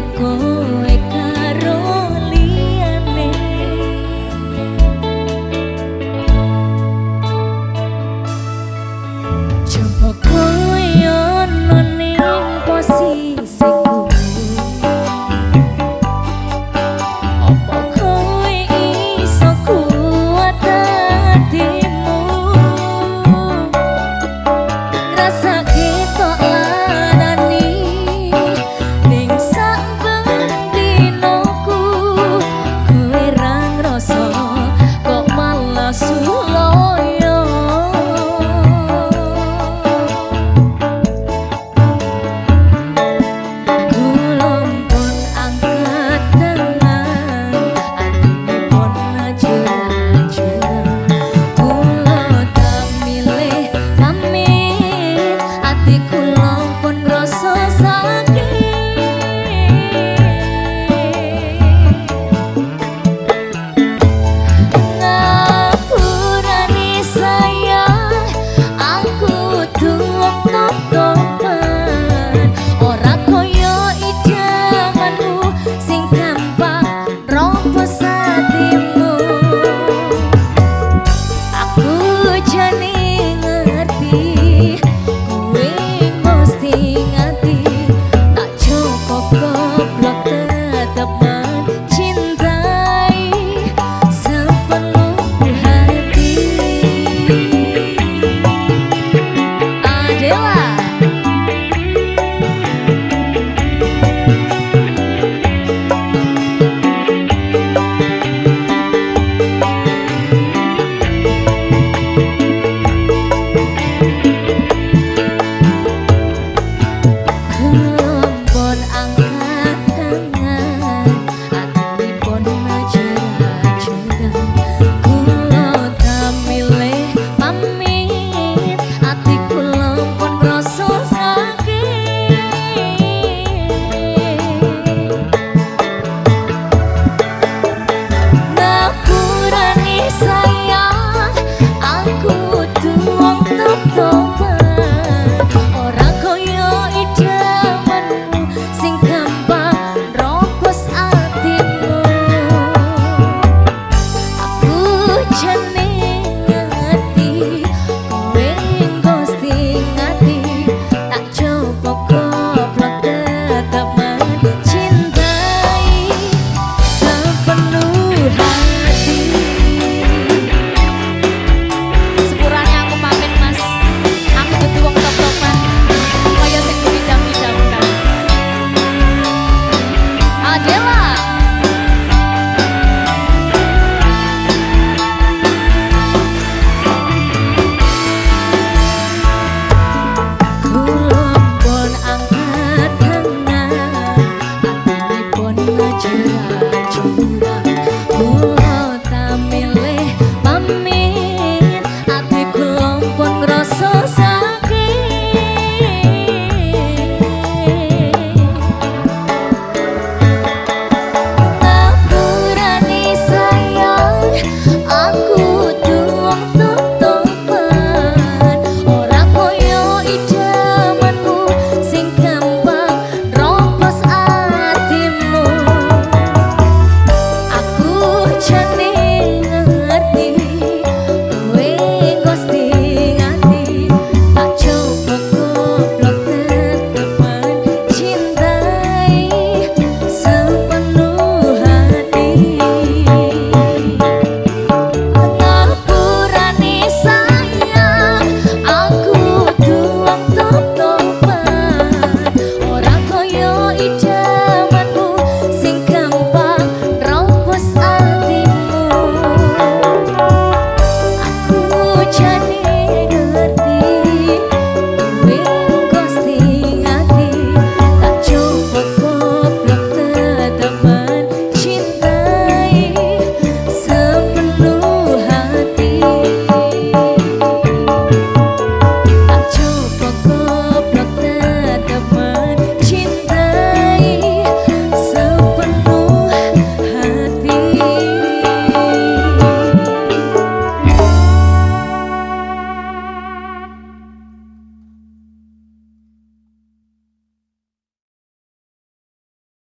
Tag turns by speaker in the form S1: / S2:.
S1: ko